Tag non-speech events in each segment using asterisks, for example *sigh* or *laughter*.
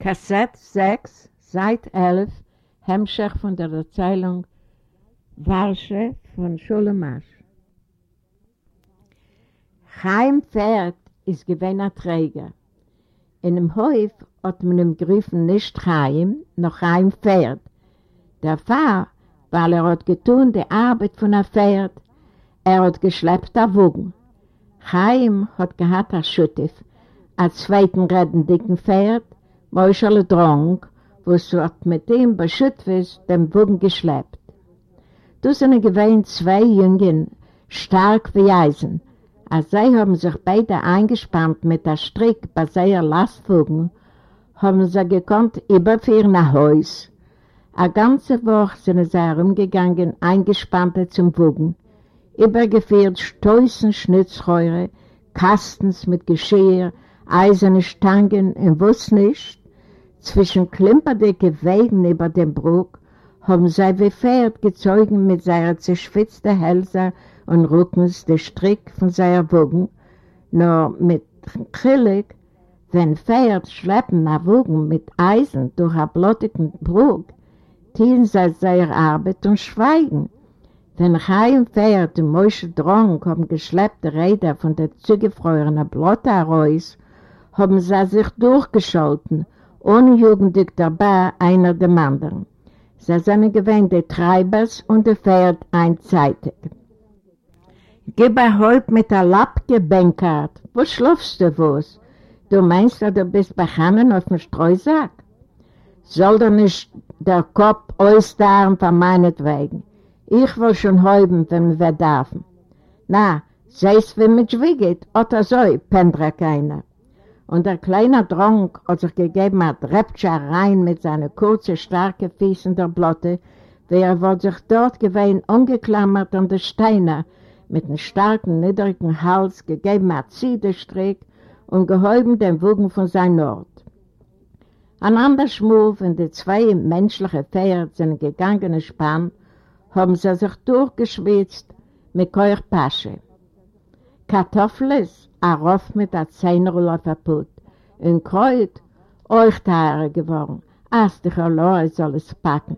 Kassett 6, Seit 11, Hemmschach von der Erzählung Warsche von Schulemasch. Chaim Pferd ist gewähner Träger. In dem Häuf hat man ihm gerufen nicht Chaim, noch Chaim Pferd. Der Pfarr, weil er hat getun die Arbeit von einem Pferd, er hat geschleppt der Wogen. Chaim hat gehabt ein Schüttif, als zweiten redendicken Pferd, Moschele Drong, wo es hat mit ihm bei Schüttwis den Wogen geschleppt. Du sind gewähnt zwei Jüngen, stark wie Eisen. Als sie haben sich beide eingespannt mit der Strick bei seiner Lastwogen, haben sie gekonnt überführen nach Haus. Eine ganze Woche sind sie herumgegangen, eingespannte zum Wogen, übergeführt Stoßen Schnitzreure, Kastens mit Geschirr, eiserne Stangen und was nicht. Zwischen klimperdicke Wegen über dem Bruck haben sie wie Pferd gezeugen mit seiner zerschwitzten Hälse und Rückens der Strick von seiner Wogen, nur mit Chillig, wenn Pferd schleppen nach Wogen mit Eisen durch einen blottigen Bruck, tun sie seine Arbeit und schweigen. Wenn Chaim Pferd und Moshe Drong haben geschleppte Räder von der zugefrorenen Blotte heraus, haben sie sich durchgeschalten, ohne jugendig dabei einer dem anderen. Sie sind gewähnt die Treibers und die Pferd einseitig. Gib ein Häupt mit der Lappke, Benkart. Wo schlafst du was? Du meinst, du bist behangen auf dem Streusack? Soll doch nicht der Kopf ausdauern von meinetwegen. Ich will schon häuben, wenn wir dürfen. Na, sehst wie mit Schwieget, oder so, pendrak einer. Und der kleine Dronk hat sich gegeben, hat Rebtscher rein mit seinen kurzen, starken Füßen der Blotte, wie er wollte sich dort gewesen, ungeklammert an der Steine, mit einem starken, niedrigen Hals gegeben hat Ziedestrick und gehäuben den Wogen von seinem Ort. Ein anderer Schmuf und die zwei menschlichen Pferde sind gegangene Spann, haben sie sich durchgeschwitzt mit Keuchpasche. Kartoffeles, ein Roff mit der Zehnerl auf der Put, und Kreuz, euch Haare geworden, als die Lore soll es packen,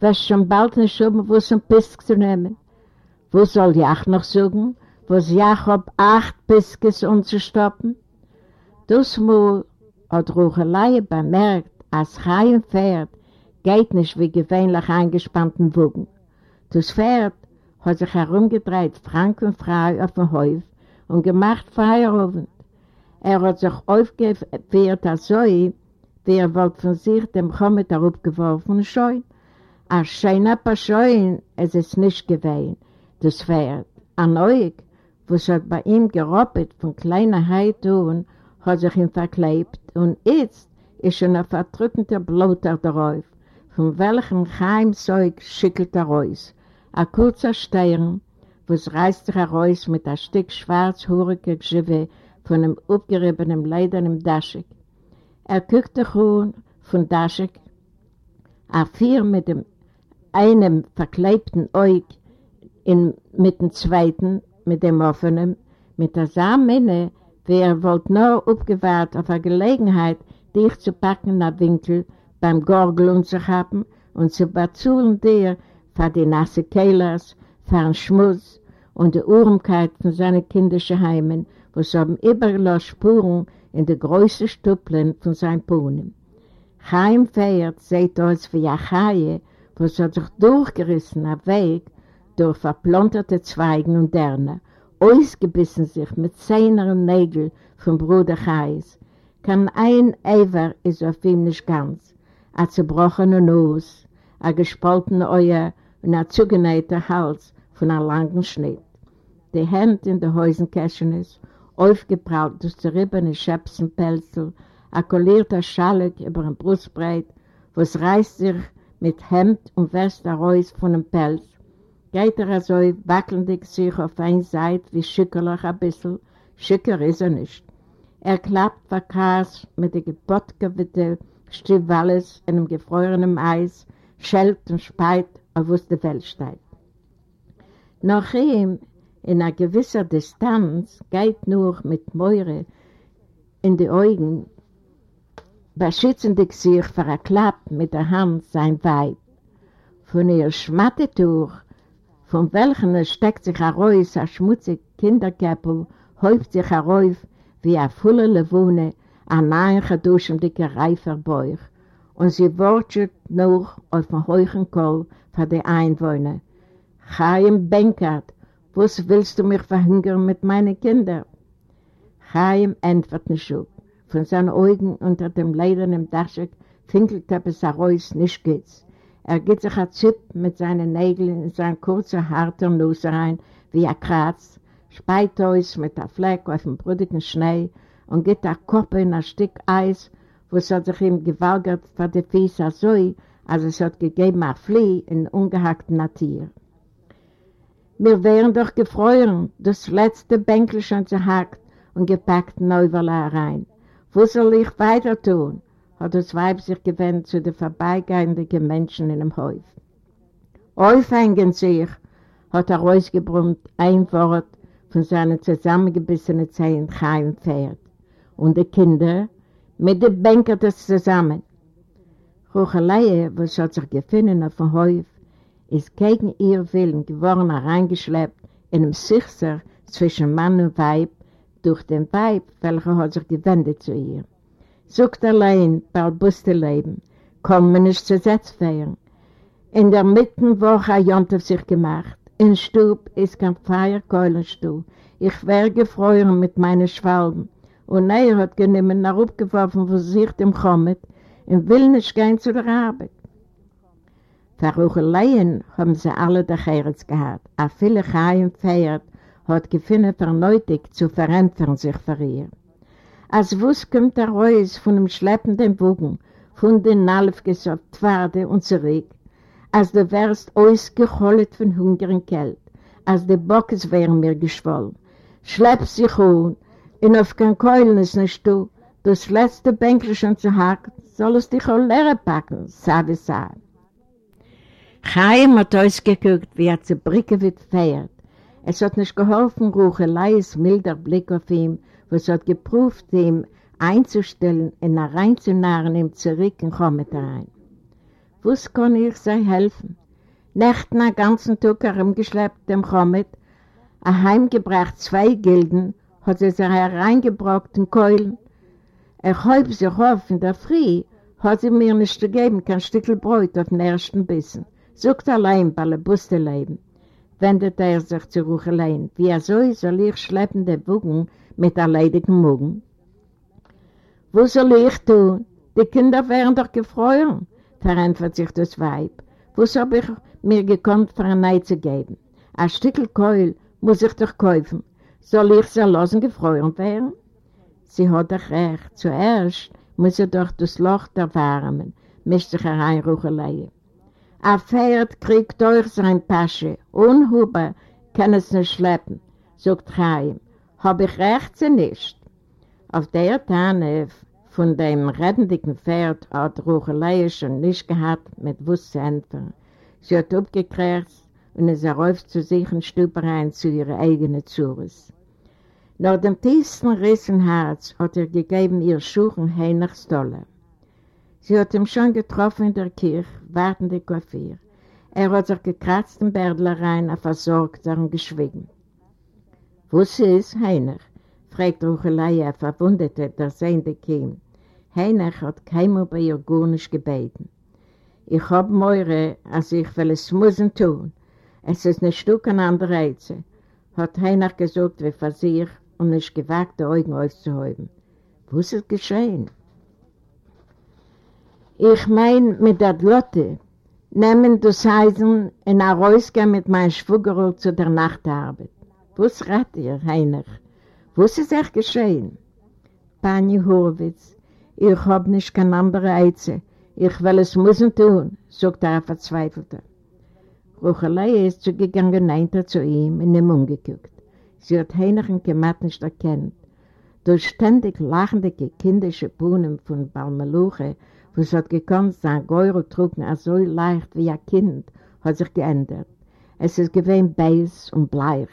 wirst schon bald nicht schon, wo es ein Pisk zu nehmen. Wo soll Jach noch suchen, wo es Jakob acht Piskes umzustoppen? Das Mal hat Ruchelei bemerkt, als Chaim Pferd geht nicht wie gewöhnlich eingespannten Wogen. Das Pferd hat sich herumgedreht, frank und frei auf dem Häuf und gemacht Feierabend. Er hat sich aufgeführt als so, wie er wollte von sich dem Chomet herabgeworfen und scheuen. Ein schöner Paschein ist es nicht gewesen, das Pferd. Ein Neug, was hat bei ihm geroppet von kleiner Heitun, hat sich ihm verklebt und jetzt ist schon ein verdrückender Blotter darauf, von welchem Heimzeug schickelt er raus. Ein kurzer Stern, was reißt sich heraus mit einem Stück schwarzhuriger Geweih von einem aufgeriebenen ledernen Daschik. Er guckte schon von Daschik, er fiel mit dem einem verklebten Eug in, mit dem zweiten, mit dem offenen, mit der Samen, wie er wollte nur aufgewahrt auf eine Gelegenheit, dich zu packen nach Winkel beim Gorgeln zu haben und zu bezahlen dir für die nasse Kehlers, fahren Schmutz und die Urmkeit von seinen kindischen Heimen, wo sie haben übergelassen Spuren in die größten Stüppeln von seinen Pohnen. Chaim feiert seht uns wie Achaie, wo sie sich durchgerissen auf Weg durch verplonterte Zweigen und Derne, ausgebissen sich mit Zähner und Nägel vom Bruder Chais. Kann ein Ewer ist auf ihm nicht ganz, ein zerbrochener Nuss, ein gespaltener Euer und ein zugenähter Hals von einem langen Schnitt. Die Hände in der Häusenkäschen ist, aufgeprallt durch zerriebene Schäpsenpelzel, akkolierter Schalek über den Brustbreit, was reißt sich mit Hemd und West heraus von dem Pelz, geht er so wackelndig sich auf eine Seite wie schickerlich ein bisschen, schicker ist er nicht. Er klappt verkass mit der gebottgewitten Stivales in einem gefrorenen Eis, schellt und speit, auf was die Welt steht. Nach ihm, in einer gewisser Distanz, geht nur mit Meure in die Augen, beschützendig sich verklappt mit der Hand sein Weib. Von ihr Schmattetuch, von welchen steckt sich heraus ein schmutzig Kinderkäppel, häuft sich herauf wie eine volle Lewone, ein nahen geduschendiger reifer Bauch. Und sie wortschert noch auf dem hohen Kohl für die Einwohner. Chaim Benkert, was willst du mich verhungern mit meinen Kindern? Chaim antwortet nicht auf. Von seinen Augen unter dem ledernen Dachschick finkelt er bis heraus, nicht geht's. Er geht sich ein Zip mit seinen Nägeln in sein kurzer, harter Nuss rein, wie ein Kratz, speit aus mit einem Fleck auf dem brüdigen Schnee und geht der Kopf in ein Stück Eis, wo es hat sich ihm gewalgert vor die Füße so, als es hat gegeben ein Flieh in ungehackten Natur. Wir wären doch gefreut, das letzte Bänkel schon zerhackt und gepackt Neuwerle rein. Wo soll ich weiter tun? hat das Weib sich gewendet zu den vorbeigehenden Menschen in dem Häuf. Aufhängen sich, hat er rausgebrummt, ein Wort von seinen zusammengebissenen Zehen Chaim Pferd. Und die Kinder, mit den Bänkern das zusammen. Ruchelei, was hat sich gefunden auf dem Häuf, ist gegen ihr Willen geworden reingeschleppt in einem Sichser zwischen Mann und Weib durch den Weib, welcher hat sich gewendet zu ihr. Sucht allein, balbuste Leben, kann man nicht zu Setz feiern. In der Mittenwoche hat Jontef sich gemacht. In Stub ist kein Feierkeulenstuhl. Ich wäre gefreut mit meinen Schwalben. Und er hat genommen nach abgeworfen von sich dem Chomet und will nicht gehen zu der Arbeit. Verrucheleien haben sie alle der Herz gehabt. A viele Chaim feiert hat gefunden verneutig zu verändern sich für ihr. Als Wuss kommt er raus von dem schleppenden Bogen, von den Nalfges auf Pfade und zurück, als du wärst ausgeholt von Hunger und Kälte, als die Bockes wären mir geschwollen. Schlepp sich um, und auf kein Keulen ist nicht du, das letzte Bänkchen zu hacken, soll es dich auch leer packen, sage sei. Chaim hat ausgeguckt, wie er zu Brücke wird feiert. Es hat nicht geholfen, Rucheleis milder Blick auf ihn, was hat geprüft, ihm einzustellen und reinzunahren ihm zurück in Chomet rein. Was kann ich sei helfen? Nächten den ganzen Tag herumgeschleppt dem Chomet, heimgebracht zwei Gilden, hat sie sich hereingebracht in Keulen. Er häupt sich auf in der Früh, hat sie mir nicht gegeben, kein Stückchen Brot auf den ersten Bissen. Sucht allein bei der Buste leben wendet er sich zu Ruchelein. Wie er soll, soll ich schleppen den Wogen mit der leidigen Mugen? Wo soll ich tun? Die Kinder wären doch gefreut, verantwortet sich das Weib. Was habe ich mir gekonnt, für ein Ei zu geben? Ein Stückel Keul muss ich doch kaufen. Soll ich sie lassen gefreut werden? Sie hat doch recht. Zuerst muss sie doch das Loch erwärmen, mischt sich herein Ruchelein. Ein Pferd kriegt durch sein Pasche. Unhuber kann es nicht schleppen, sagt Chaim. Hab ich recht sie nicht? Auf der Tanne von dem redendigen Pferd hat Ruchelei schon nicht gehabt mit Wusscenter. Sie hat abgekriegt und ist erräuft zu sich in Stube rein zu ihrer eigenen Zures. Nach dem tiefsten Riss im Herz hat er gegeben ihr Schuchen hin nach Sie hat ihn schon getroffen in der Kirche, wartende Coiffeur. Er hat sich gekratzt im Bärdlerein, er versorgt und geschwiegen. Was ist, Heiner? fragt Ruchelei, er verwundete, der Sehende kam. Heiner hat keiner bei ihr gar nicht gebeten. Ich hab Meure, als ich will es müssen tun. Es ist ein Stück an andere Reize, hat Heiner gesagt, wie für sich und nicht gewagt, die Augen aufzuhäuben. Was ist geschehen? Ich mein, mit der Lotte, nehmen das Eisen in ein Reusgehen mit meinem Schwugerl zu der Nachtarbeit. Was rät ihr, Heiner? Was ist echt geschehen? Pani Horwitz, ich hab nicht keine andere Eize. Ich will es müssen tun, sagt er verzweifelte. Ruchelei ist zugegangen, neint er zu ihm und ihm umgeguckt. Sie hat Heinrich gemacht nicht erkannt. Durch ständig lachende kindische Bohnen von Balmeluche, wo es hat gekonnt, sein Geuro trugen so leicht wie ein Kind, hat sich geändert. Es ist gewesen beiß und bleich.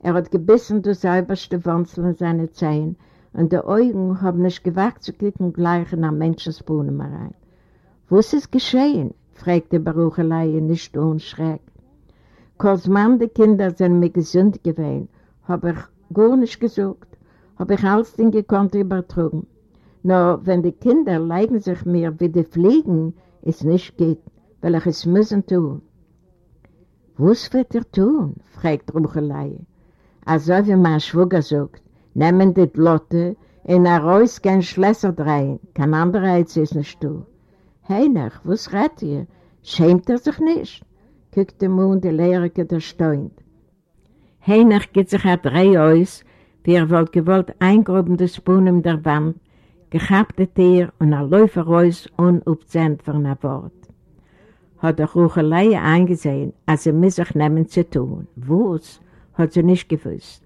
Er hat gebissen durch sauberste Wurzel in seine Zehen und die Augen haben nicht gewagt zu klicken gleich in einen Menschensbohnen rein. Was ist geschehen? fragte Baruchelei nicht ohne Schreck. Kosman, die Kinder sind mir gesund gewesen, habe ich gar nicht gesucht, habe ich alles Ding gekonnt übertragen. Nur wenn die Kinder leigen sich mir wie die Fliegen, es nicht geht, weil ich es müssen tun. Was wird er tun? fragt Ruchelei. Also wie mein Schwager sagt, nehmen die Lotte in ein Reus kein Schlösser drehen, kein anderer als es nicht tun. Heiner, was redet ihr? Schämt er sich nicht? Guckt der Lehrerke, der steunt. Heiner geht sich ein Dreh aus, wie er wollte gewollt eingruben des Bohnen der Wand, gehabt der Tier und er läuft raus und aufzehnt von einem Wort. Hat der Ruchelei eingesehen, als er mit sich nehmen zu tun. Was? hat sie nicht gewusst.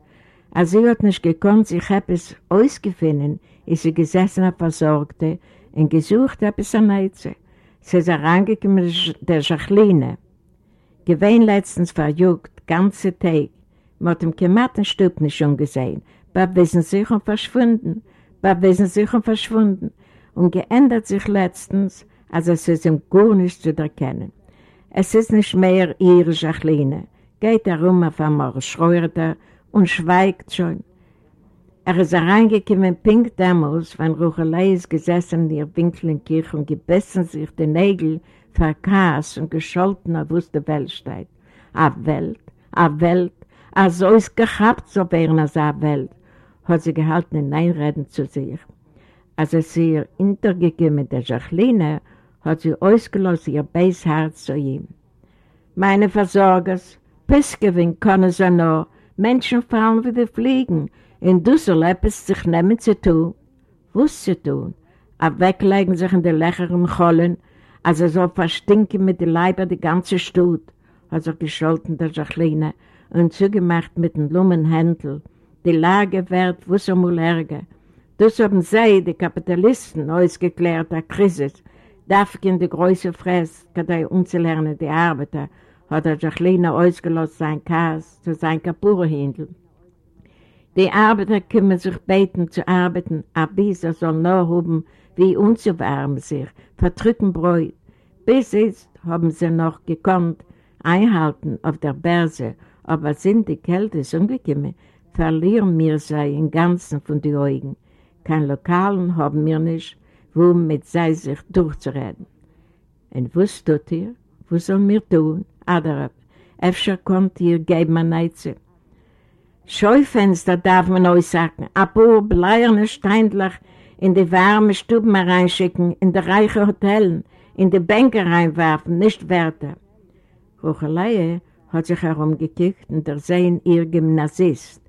Als sie hat nicht gekonnt, sich etwas ausgefunden, ist sie gesessen und versorgte und gesucht etwas an Eize. Sie ist herangekommen der Jacqueline. Gewinn letztens verjuckt, ganze Tag, mit dem Gematenstub nicht schon gesehen. Bab wissen sich und verschwunden, Bab wissen sich und verschwunden und geändert sich letztens, als es ist ihm gar nicht zu erkennen. Es ist nicht mehr ihre Jacqueline geht herum auf einmal schreurter und schweigt schon. Er ist reingekommen pink damals, wenn Ruchelei ist gesessen in ihr Winkel in Kirche und gebissen sich die Nägel verkass und gescholten auf was der Welt steht. A Welt, a Welt, a so ist gehabt, so wären als a Welt, hat sie gehalten in Einreden zu sich. Als er sie ihr intergekommen der Jacqueline, hat sie ausgelassen ihr Beisherz zu ihm. Meine Versorgers, Pissgewinn können sie noch. Menschen fallen die Fliegen. In Düsseldorf ist sich nehmen zu tun. Was zu tun? Aber weglegen sich in die lächeren Chollen, als er so verstinken mit den Leiber die ganze Stut, hat er gescholten der Jacqueline und zugemacht mit dem Lummenhändel. Die Lage wird wusser mal ärger. Das haben sie, die Kapitalisten, ausgeklärt, der Krise. Darf in die große Fresse, kann er umzulernen, die Arbeiter, hat er Jacqueline ausgelost sein Kass zu sein Kapurhändel. Die Arbeiter kümmern sich beten zu arbeiten, aber dieser soll nur haben, wie unzuwärmen sich, verdrücken Bräut. Bis jetzt haben sie noch gekonnt, einhalten auf der Börse, aber sind die Kälte umgekommen, verlieren wir sie im Ganzen von den Augen. Kein Lokalen haben wir nicht, wo mit sie sich durchzureden. Und was tut ihr? Was sollen wir tun? Aderab, öfter kommt ihr geben eine Neize. Scheufenster darf man euch sagen, ein paar bleierne Steindlach in die warme Stuben reinschicken, in die reiche Hotellen, in die Bänke reinwerfen, nicht Werte. Ruchelei hat sich herumgekickt und er sehen ihr Gymnasist.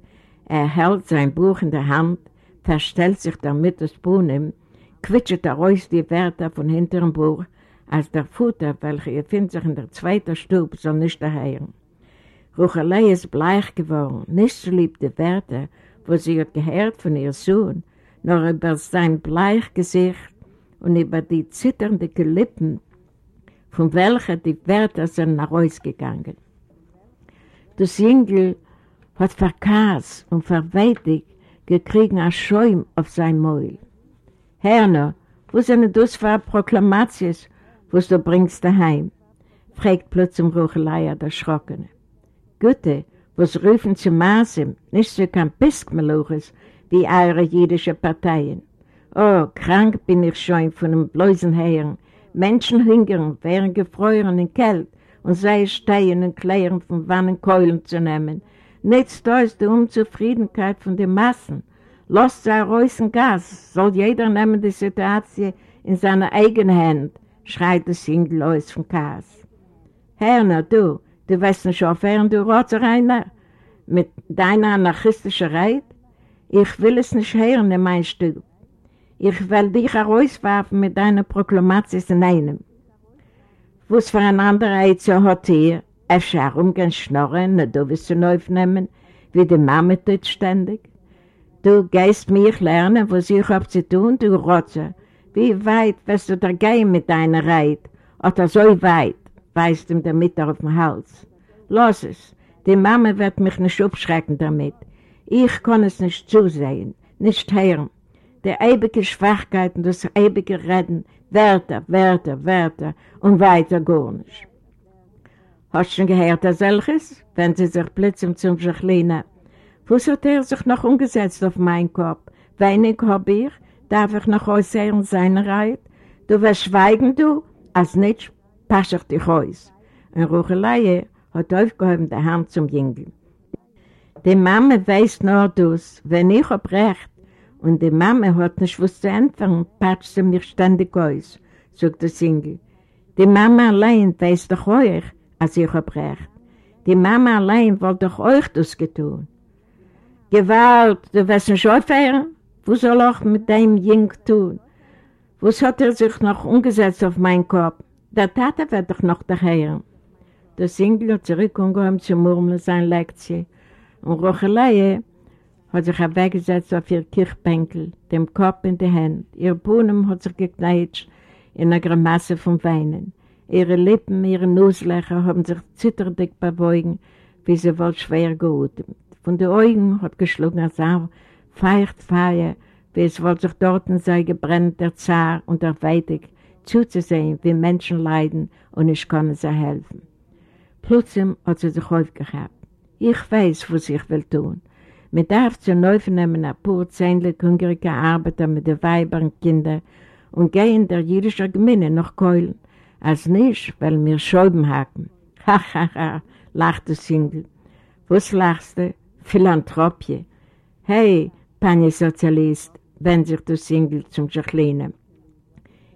Er hält sein Buch in der Hand, verstellt sich damit das Bohnen, quitschet er aus die Wörter von hinterem Buch als der Futter, welcher findet sich in der zweiten Stube, soll nicht daheim. Ruchelei ist bleich geworden, nicht so lieb die Werte, wo sie hat gehört von ihr Sohn, nur über sein bleich Gesicht und über die zitternden Lippen, von welcher die Werte sind nach Hause gegangen. Das Jüngel hat verkass und verweitigt gekriegt ein Schäum auf sein Mäul. Herner, wo sind das für Proklamations was du bringst daheim. fragt plötzlich Ruchelei der Schrockene. Gute, was rufen zu Maßem, nicht so kein Piskmeluches wie eure jüdische Parteien. Oh, krank bin ich schon von dem bläusen Herren. Menschen hungern, wären gefroren in Kälte und sei stehen und klären von Wannen Keulen zu nehmen. Nichts da ist die Unzufriedenheit von den Massen. Lasst sei Reusen Gas, soll jeder nehmen die Situation in seine eigene Hand, schreit der Single aus vom Kas. Herner, du, du weißt nicht aufhören, du Rotzereiner, mit deiner anarchistischen Reit? Ich will es nicht hören, in mein Stück. Ich will dich herauswerfen mit deiner Proklamation in einem. Was für ein anderer Eizer hat hier? Efter umgehen schnorren, und du wirst ihn aufnehmen, wie die Mama tut ständig. Du gehst mich lernen, was ich hab zu tun, du Rotze. Wie weit wirst du da gehen mit deiner Reit? Oder so weit, weist ihm der Mitter auf den Hals. Lass es, die Mama wird mich nicht abschrecken damit. Ich kann es nicht zusehen, nicht hören. Die ewige und das ewige Reden, Wörter, Wörter, Wörter und weiter gar nicht. Hast du schon gehört, dass solches? Wenn sie sich plötzlich zum Jacqueline. Was hat er sich noch umgesetzt auf meinen Kopf? Wenig hab ich, darf ich noch äußern seine Reit? Du wirst schweigen, du, als nicht passe ich dich aus. Und Ruchelei hat aufgehoben die Hand zum Jüngel. Die Mama weiß nur das, wenn ich hab recht, und die Mama hat nicht was zu anfangen, patscht sie mich ständig aus, sagt der Single. Die Mama allein weiß doch euch, als ich hab recht. Die Mama allein wollte doch euch das getan. Gewalt, du wirst nicht aufhören? Was soll ich mit dem Jüng tun? Was hat er sich noch umgesetzt auf meinen Kopf? Der Tate wird doch noch daher. Der Single hat zurückgekommen zu murmeln seine Lektion. Und Rochelei hat sich weggesetzt auf ihr Kirchbänkel, dem Kopf in die Hände. Ihr Bohnen hat sich gekneitscht in einer Grimasse von Weinen. Ihre Lippen, ihre Nusslöcher haben sich zitterdig bewogen, wie sie wohl schwer geatmet. Von den Augen hat geschlagen als auch feucht Feuer, wie es wohl sich dort sei gebrennt, der Zar und der Weitig, zuzusehen, wie Menschen leiden und ich kann sie helfen. Plötzlich hat sie sich aufgehabt. Ich weiß, was ich will tun. Man darf zu neu nehmen ein paar zähnlich hungrige Arbeiter mit den Weibern und Kindern und gehen der jüdischen Gemeinde nach Keulen, als nicht, weil wir Scheiben hacken. Ha, *laughs* ha, ha, lacht der Single. Was lachst du? Philanthropie. Hey, Panie Sozialist, wendet sich der Single zum Jacqueline.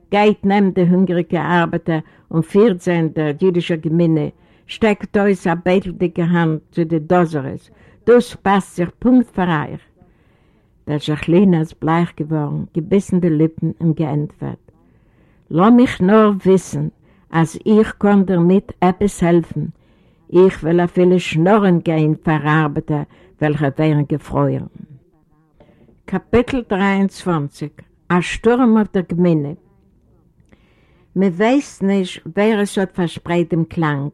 Geht neben der hungrige Arbeiter und führt sie in der jüdischen Gemeinde, steckt euch eine beteldicke Hand zu den Doseres. Das passt sich Punkt für euch. Der Jacqueline ist bleich geworden, gebissene Lippen und geantwortet. Lass mich nur wissen, als ich kann damit etwas helfen, ich will auf viele Schnorren gehen verarbeiten, welche wären gefreut. Kapitel 23 Ein Sturm auf der Gemeinde Man weiß nicht, wer es hat verspreit im Klang,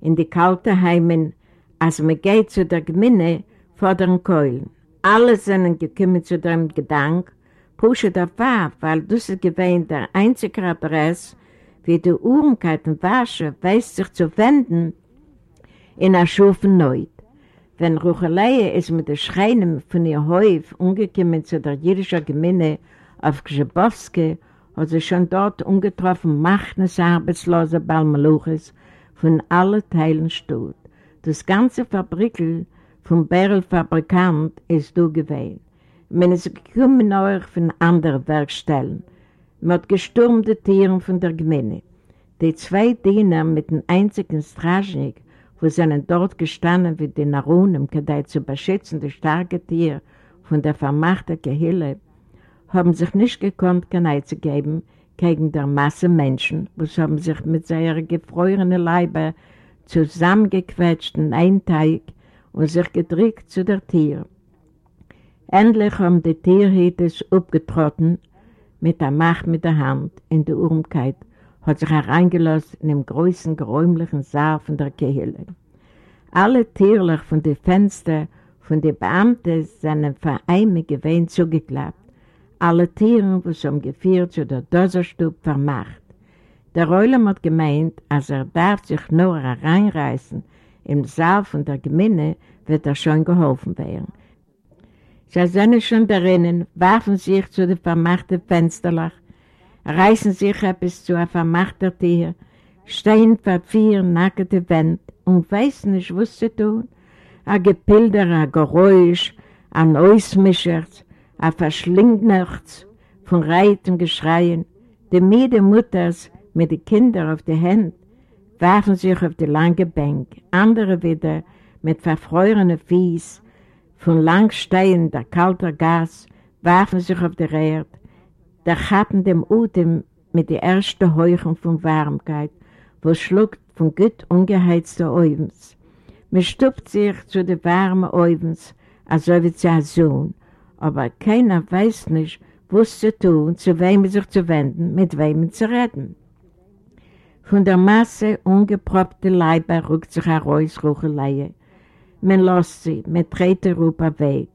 in die kalten Heimen, als man geht zu der Gemeinde vor den Keulen. Alle sind gekommen zu dem Gedanke, pushe der Pfarr, weil das ist gewähnt der einzige Adresse, wie die Uhrenkeit und Wasche weiß sich zu wenden in der Schufen Neut. Wenn Ruchelei ist mit den Schreinen von ihr Häuf umgekommen zu der jüdischen Gemeinde auf Grzebowski, hat sie schon dort umgetroffen Machnes arbeitslose Balmaluches von allen Teilen Stutt. Das ganze Fabrikel vom Bärlfabrikant ist du gewesen. Man ist gekommen auch von anderen Werkstellen. Man hat gestürmte Tieren von der Gemeinde. Die zwei Diener mit dem einzigen Straschnik wo sie dort gestanden wie die Narunen, um zu beschützen, die starke Tier von der vermachten Gehille, haben sich nicht gekonnt, Genei zu geben gegen der Masse Menschen, wo sie sich mit seiner gefrorenen Leibe zusammengequetscht in einen Teig und sich gedrückt zu der Tier. Endlich haben die Tierhüter abgetrotten mit der Macht mit der Hand in die Urmkeit hat sich hereingelassen in dem großen, geräumlichen Saal von der Kehle. Alle Tierlich von den Fenstern von den Beamten sind Vereine gewähnt zugeklappt. Alle Tiere, die sie umgeführt zu der Doserstub vermacht. Der Reulam hat gemeint, als er darf sich nur reinreißen, im Saal von der Gemeinde wird er schon geholfen werden. Sie sind schon darinnen, werfen sich zu den vermachten Fensterlach, reißen sich etwas zu einem vermachten Tier, stehen vor vier nackte Wände und wissen nicht, was zu tun. Ein Gepilder, ein Geräusch, ein Ausmischerz, ein Verschlingnerz von Reiten Geschreien. Die müde Mutters mit den Kindern auf die Hände werfen sich auf die lange Bank, andere wieder mit verfrorenen Fies, von lang stehender kalter Gas, werfen sich auf die Erde, da hatten dem Utem mit der ersten Heuchung von Warmkeit, wo schluckt von gut ungeheizten Ovens. Man stuppt sich zu den warmen Ovens, als ob es ein Sohn, aber keiner weiß nicht, was zu tun, zu wem sich zu wenden, mit wem zu reden. Von der Masse ungeproppte Leiber rückt sich heraus Ruchelei. Man lässt sie, man dreht die Rupa weg.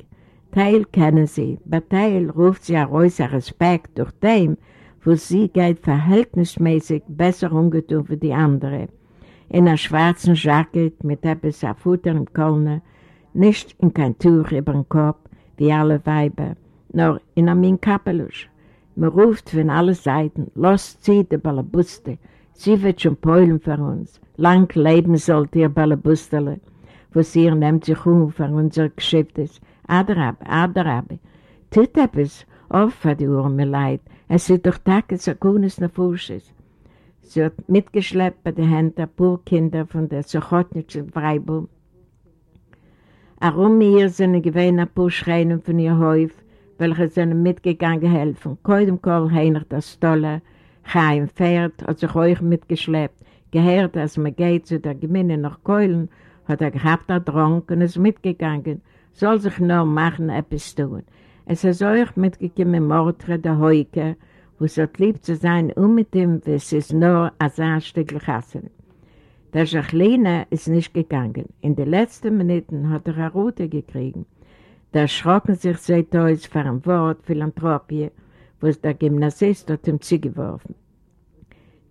Teil kennen sie, bei Teil ruft sie heraus Respekt durch dem, wo sie geht verhältnismäßig besser umgetun wie die andere. In einer schwarzen Jacket mit etwas auf Futter im Kölner, nicht in kein Tuch über den Kopf, wie alle Weiber, nur in einem Kappelusch. Man ruft von allen Seiten, los zieht die Ballabuste, Sie wird schon peulen für uns. Lang leben sollt ihr Ballabustele, was ihr nehmt sich um für unser Geschäft ist. Adrab, Adrab. Tut etwas, auf für die mir leid. Es ist doch Tag, es ist ein Fusches. Sie hat mitgeschleppt bei den Händen ein paar von der Sochotnischen Freiburg. Warum ihr sind gewähnt ein paar Schreien von ihr Häuf, welche sind mitgegangen helfen. Keinem Kohl heinert das Stoller, Chaim Pferd hat sich euch mitgeschleppt, gehört, als man geht zu der Gemeinde nach Keulen, hat er gehabt, er drank und ist mitgegangen, soll sich nur machen, etwas tun. Es ist euch mitgekommen, Mordre der Heuke, wo es hat lieb zu sein, um mit ihm, wie es ist nur als ein Stückchen Hassan. Der Jacqueline ist nicht gegangen. In den letzten Minuten hat er eine Route gekriegt. Da erschrocken sich seit uns vor einem Wort Philanthropie was der Gymnasist hat ihm zugeworfen.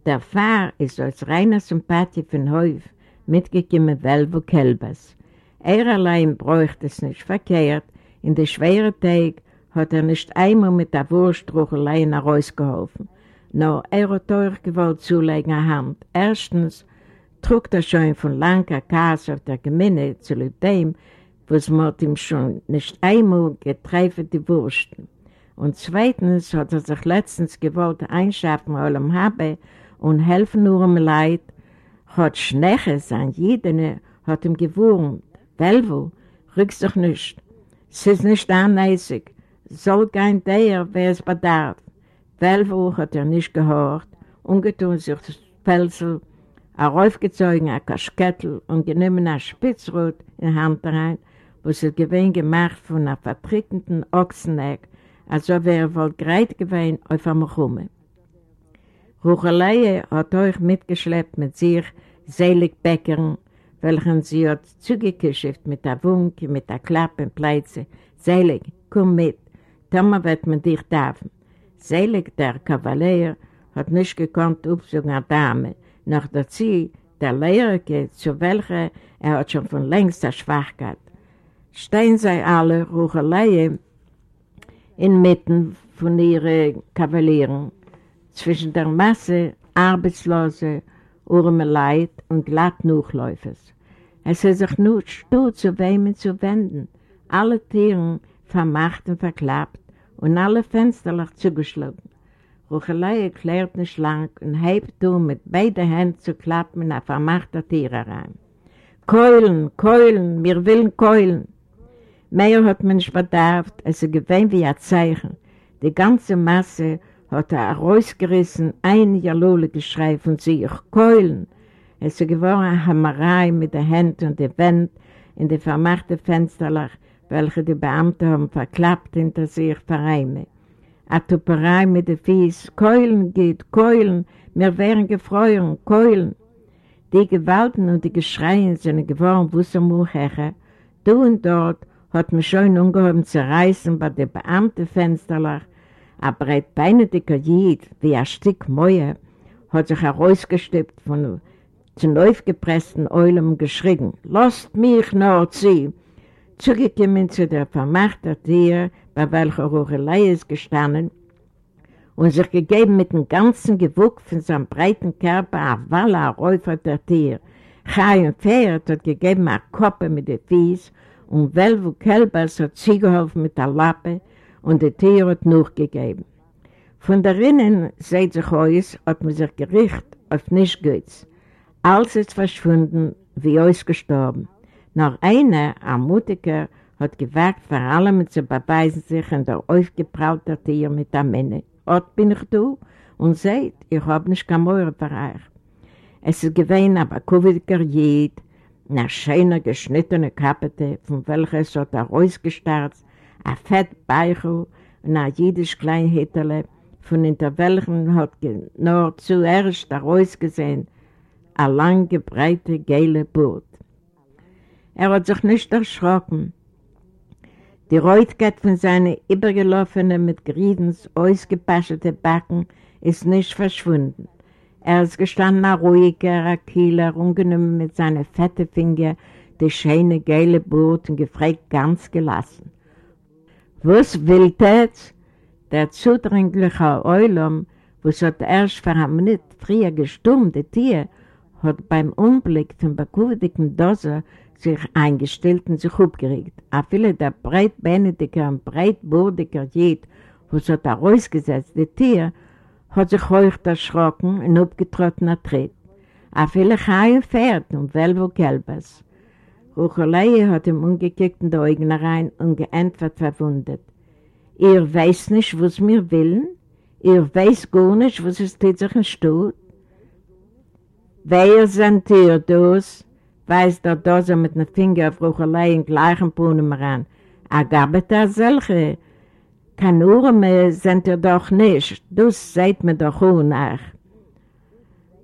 Der Pfarr ist als reiner Sympathie von Häuf mitgekommen Velvo Kelbers. Er allein bräuchte es nicht verkehrt, in der schweren Tag hat er nicht einmal mit der Wurstruchelei herausgeholfen. Nur er hat euch gewollt zulegen eine Hand. Erstens trug er schon von langer Kasse auf der Gemeinde zu dem, was man ihm schon nicht einmal getreifert die Wursten. Und zweitens hat er sich letztens gewollt einschaffen allem habe und helfen nur im Leid, hat Schneches an Jedene, hat ihm gewohnt, Velvo, rück sich nicht, es ist nicht anlässig, soll kein der, wer es bedarf. Velvo hat er nicht gehört, ungetun sich das Pelzel, er aufgezogen ein Kaschkettel und genommen ein Spitzrot in die Hand rein, wo sie gewinn gemacht von einer vertrickenden Ochseneck, also wäre wohl greit gewesen auf einem Rumme. Ruchelei hat euch mitgeschleppt mit sich selig Bäckern, welchen sie hat zugekischifft mit der Wunke, mit der Klappe und Pleize. Selig, komm mit, Thomas wird man dich darfen. Selig, der Kavalier, hat nicht gekonnt aufsuchen eine Dame, noch dazu der Lehrerke, zu welcher er hat schon von längst der Schwachkeit. Stehen sei alle Ruchelei inmitten von ihren Kavalieren, zwischen der Masse Arbeitslose, arme Leid und glatt Nachläufers. Es ist sich nur stur zu wem zu wenden, alle Tieren vermacht und verklappt und alle Fenster zugeschlagen. Ruchelei erklärt nicht lang und hebt um mit beiden Händen zu klappen in ein vermachter Tiere rein. Keulen, Keulen, wir wollen Keulen. Mehr hat man nicht bedarf, es ist gewähnt wie ein Zeichen. Die ganze Masse hat er rausgerissen, ein Jalole geschrei von sich, Keulen. Es ist geworden eine Hammerei mit der Hand und der Wand in die vermachte Fensterlach, welche die Beamten haben verklappt hinter sich verreimen. A Tupperei mit den Fies, Keulen geht, Keulen, wir wären gefreuen, Keulen. Die Gewalten und die Geschreien sind geworden, wo sie muchechen, du und dort, hat mich schon ungehoben zu reißen bei den Beamtenfensterlach, ein beinendicker Jid, wie ein Stück Mäuer, hat sich herausgestippt von zu aufgepressten Eulen geschrien. Lasst mich nur ziehen! Zugekommen zu der vermachten Tier, bei welcher Ruchelei ist gestanden, und sich gegeben mit dem ganzen Gewuck von seinem breiten Körper ein Waller Räufer der Tier. Chai und Pferd hat gegeben eine Koppe mit den Fies und Velvo Kelbers hat sie geholfen mit der Lappe und der Tier hat noch gegeben. Von darinnen, seht sich aus, hat man sich gerichtet auf Nichtgüts. Alles ist verschwunden, wie ausgestorben. Noch einer, ein Mutiger, hat gewagt, vor allem zu beweisen sich in der aufgeprallte Tier mit der Männer. Ort bin ich du und seht, ich hab nicht kein Mauer für euch. Es ist gewesen, aber Kuvidiker Jid, eine schöne geschnittene Kappete, von welcher es hat er ausgestarrt, ein fett Beichel und ein jüdisch klein Hitterle, von hinter welchen hat nur zuerst herausgesehen, eine lange, breite, geile Boot. Er hat sich nicht erschrocken, die Reutkeit von seinen übergelaufenen, mit Griedens ausgepascheten Backen ist nicht verschwunden. Er ist gestanden, ein ruhiger, ein Kieler, ungenommen mit seinen fetten Fingern die schöne, geile Brot und gefragt ganz gelassen. Was will das? Der zudringliche Eulam, was hat erst vor einem Minute früher gestummt, der Tier, hat beim Umblick vom bekuvdigen Dose sich eingestellt und sich aufgeregt. Auch viele der breitbeinige und breitbordige Jed, was hat er rausgesetzt, der Tier, hat sich heuch erschrocken und abgetrotten Tritt. Auch viele Chai Pferd und Velvo Kelbers. Ruchelei hat ihm umgekickt in die Augen rein und geantwortet verwundet. Ihr weiß nicht, was wir wollen? Ihr weiß gar nicht, was es tut sich in Stutt? Wer sind ihr das? weiß der Dose mit einem Finger auf Ruchelei in gleichen Brunnen ran. A gabet a solche. Kein Urme sind ihr doch nicht, das seht mir doch auch nach.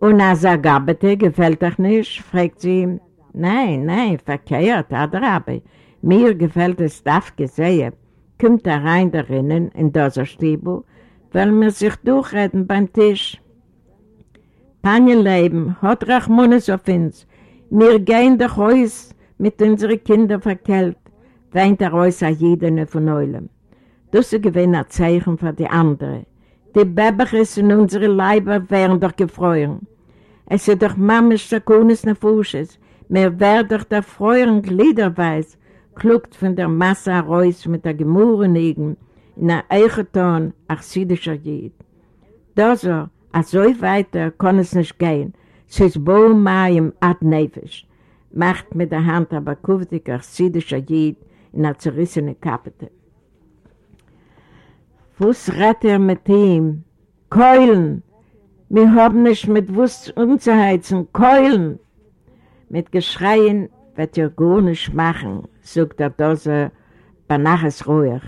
Und als a gabete gefällt euch nicht, fragt sie Nein, nein, verkehrt, Adrabe. Mir gefällt es darf gesehen. Kommt da rein darinnen in dieser Stiebel, weil wir sich durchreden beim Tisch. Panienleben, hat Rachmunis auf uns, wir gehen doch aus mit unseren Kindern verkehrt, weint er aus an jeden von euch. Das ist ein Zeichen für die anderen. Die Bäberches in unsere Leiber wären doch gefreut. Es ist doch Mammes Sakunis nach Fusches. Mir wär doch der Freuren Gliederweis, kluckt von der Masse heraus mit der Gemurrenigen in der Eicheton achsidischer Jid. Da so, als so weiter kann es nicht gehen, Siz bo mayim ad nefisch, macht mit der Hand aber kuvdik achsidischer Jid in der zerrissene Kapete. Wus rett er mit ihm? Keulen! Wir haben nicht mit Wus umzuheizen. Keulen! Mit Geschreien wird ihr gar nicht machen, sagt der Dose Banaches ruhig.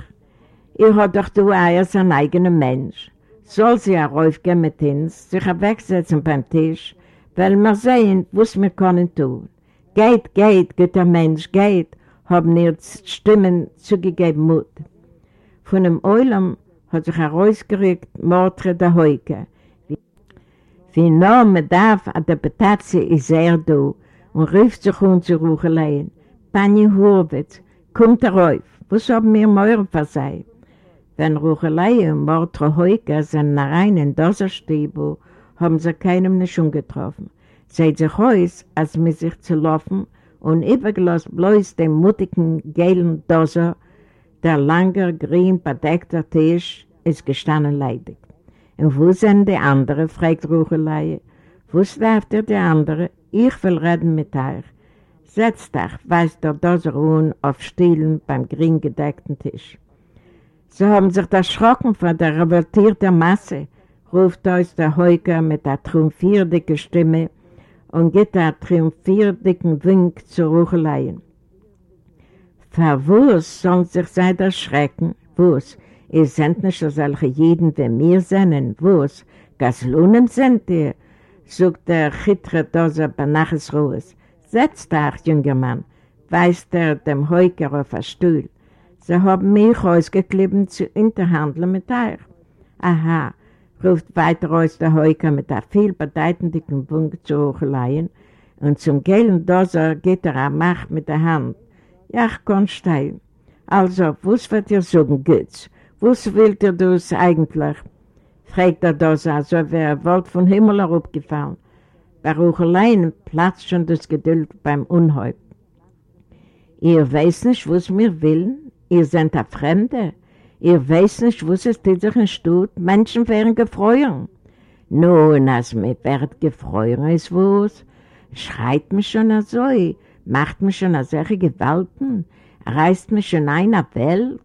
Ihr habt doch du Eier ein eigener Mensch. Soll sie auch aufgehen mit uns, sich wegsetzen beim Tisch, weil wir sehen, was wir können tun. Geht, geht, guter Mensch, geht, haben ihr Stimmen zugegeben Mut. Von dem Eulam hat sich herausgerückt Mordre der Heuke. Wie nur man darf, an der Betatze ist er da und ruft sich zu Rucheleien. Pani Hurwitz, kommt er auf, was haben wir morgen versagt? Wenn Ruchelei und Mordre Heuke sind rein in dieser Stiebel, haben sie keinem nicht getroffen. Seht sich aus, als mit sich zu laufen und übergelassen bloß den mutigen, gelben Doser, der lange, grün bedeckte Tisch ist gestanden leidig. Und wo sind die anderen, fragt Ruchelei. Wo schläft ihr die anderen? Ich will reden mit euch. Setzt euch, weist der Doser un auf Stielen beim grün gedeckten Tisch. Sie haben sich erschrocken von der revoltierten Masse, ruft aus der Heuker mit der triumphierdicken Stimme und gibt der triumphierdicken Wink zur Rucheleien. Verwurst sollen sich seit erschrecken, wuss, ihr seid nicht so solche Jeden wie mir sind, wuss, Gaslunen sind ihr, sagt der chitre Dose Banaches Ruhes. Setzt euch, junger Mann, weist er dem Heuker auf den Stuhl. Sie haben mich ausgeklebt zu unterhandeln mit euch. Aha, ruft weiter aus der Heuker mit der viel bedeutenden Punkt zu Hochleien und zum gelben Doser geht er am Macht mit der Hand. Ja, Konstein, also, was wird ihr sagen, Götz? Was wollt ihr das eigentlich? Fragt der Doser, so wie er wollte von Himmel herabgefallen. Bei Hochleien platzt schon das Geduld beim Unheub. Ihr weiß nicht, was wir wollen? Ihr seid ein Fremde? Ihr weiß nicht, was es tut sich in Stutt? Menschen werden gefreut. Nun, als mir wird gefreut, ist was? Schreit mich schon so, macht mich schon solche Gewalten, reißt mich schon einer Welt.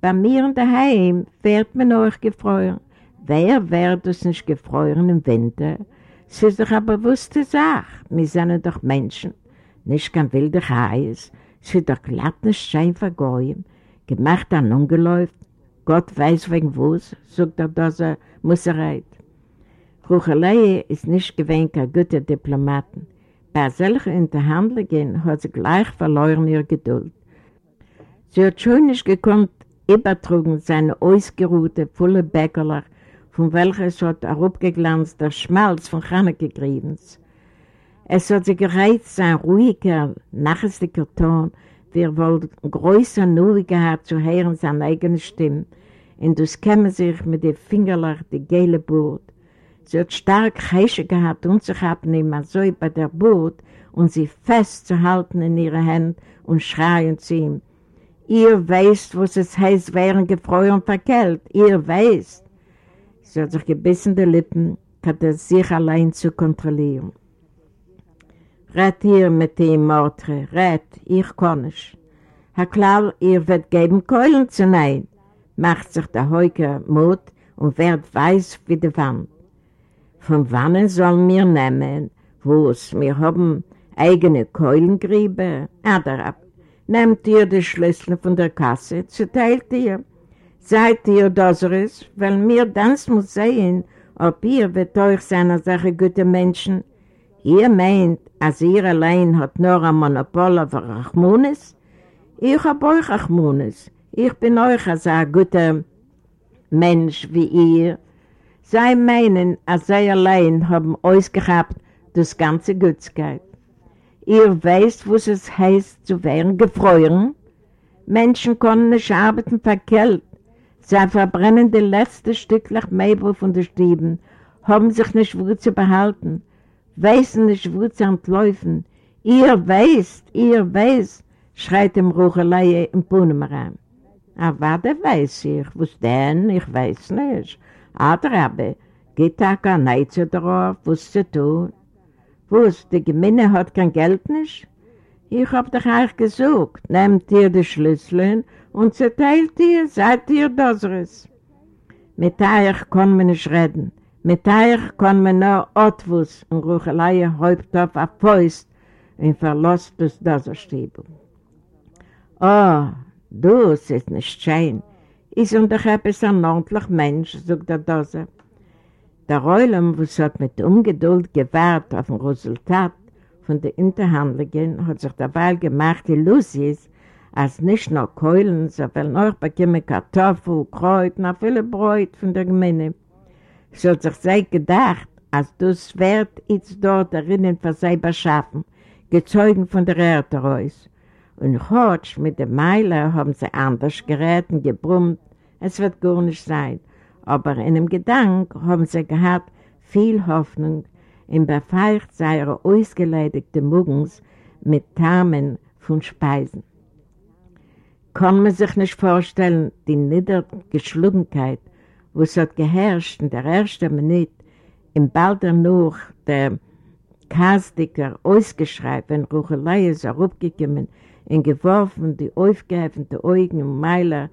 Bei mir in daheim wird man euch gefreut. Wer wird es nicht gefreut im Winter? Es ist doch eine bewusste Sache. Wir sind doch Menschen. Nicht kein wilder Heiß. Es ist doch glatt nicht schön vergeuert. Gemacht an Ungeläuft. Gott weiß wegen was, sagt er, dass er muss er reit. Ruchelei ist nicht gewähnt ein guter Diplomaten. Bei solchen Unterhandlungen hat sie gleich verloren ihre Geduld. Sie hat schon nicht gekonnt, übertrugen seine ausgeruhte, volle Bäckerler, von welcher es hat herabgeglanzt der Schmalz von Chaneke-Griebens. Es hat sie gereizt, sein ruhiger, nachrichtiger Ton, wir wohl größer nur gehabt zu hören seine eigene Stimme, und das käme sich mit den Fingerlach die gelbe Burt. Sie hat stark Heische gehabt und sich abnehmen, so bei der Burt, und sie festzuhalten in ihre Hände und schreien zu ihm. Ihr weißt, was es heißt, während Gefreut und verkehlt. Ihr weißt. Sie hat sich gebissen die Lippen, hatte sich allein zu kontrollieren. Red hier mit dem Mordre, red, ich kann nicht. Herr Klau, ihr wird geben Keulen zu nein, macht sich der Heuker Mut und wird weiß wie die Wand. Von wann sollen wir nehmen, wo es, wir haben eigene Keulengriebe? Aderab, nehmt ihr die Schlüssel von der Kasse, zerteilt ihr. Seid ihr das ist, weil mir dann muss sehen, ob ihr wird euch seiner Sache gute Menschen. Ihr meint, als ihr allein hat nur ein Monopol auf Rachmunis? Ich hab euch Rachmunis. Ich bin euch als ein guter Mensch wie ihr. Sie meinen, als sie allein haben euch gehabt, das ganze Gützkeit. Ihr weißt, was es heißt, zu werden gefreuen. Menschen können nicht arbeiten verkehrt. Sie verbrennen die letzte Stücklich Mäbel von den Stieben, haben sich nicht zu behalten weißen nicht, sie entläufen. Ihr weißt, ihr weißt, schreit im Ruchelei im Puhnemeran. Aber was weiß ich, was denn, ich weiß nicht. Aber aber, geht da kein Neize drauf, was zu tun. Was, die Gemeinde hat kein Geld nicht? Ich hab doch euch gesucht, nehmt ihr die Schlüssel und zerteilt ihr, seid ihr das Mit euch kann man nicht reden. Mit euch kann man nur Otwus und Ruchelei häupt auf ein Fäust und verlässt das Doserstiebel. Oh, das ist nicht schön. Ist und doch etwas ein ordentlicher Mensch, sagt der Doser. Der Räulem, was hat mit Ungeduld gewahrt auf ein Resultat von den Interhandlungen, hat sich dabei gemacht, die Lucies, als nicht nur Keulen, sondern auch bekommen Kartoffeln, Kreuz, noch viele Bräut von der Gemeinde. Sie hat sich sehr gedacht, als das wird jetzt dort erinnern für sie beschaffen, gezeugen von der Erde raus. Und heute mit dem Meiler haben sie anders gerät und gebrummt, es wird gar nicht sein. Aber in dem Gedanken haben sie gehabt viel Hoffnung im befeucht seiner ausgeleidigten Mugens mit Tamen von Speisen. Kann man sich nicht vorstellen, die Niedergeschlungenheit wo es hat geherrscht in der ersten Minute, im bald danach der Kasdiker ausgeschreit, wenn Ruchelei ist herabgekommen und geworfen die aufgeheften Augen und Meiler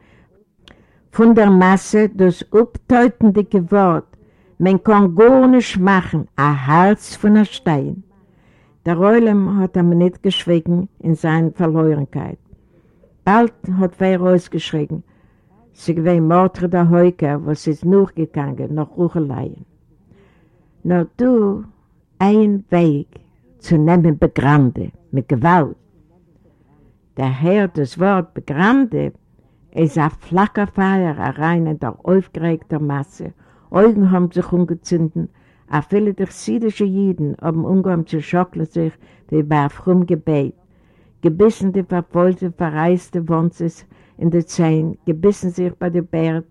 von der Masse das upteutende Wort, man kann gar nicht machen, ein Herz von einem Stein. Der Reulem hat aber nicht geschwiegen in seiner Verlorenkeit. Bald hat wer ausgeschrieben, Sie gewähnt Mordre der Heuke, was ist noch gegangen, nach Rucheleien. Nur du, ein Weg zu nehmen begrande, mit Gewalt. Der Herr das Wort begrande ist ein flacher Feier rein in der aufgeregten Masse Augen haben sich umgezündet, auch viele der siedische Jiden haben umgehauen zu schocken sich wie bei einem frommen Gebet. Gebissen die verfolgte, verreiste Wonses in die Zehen, gebissen sich bei der Bärd,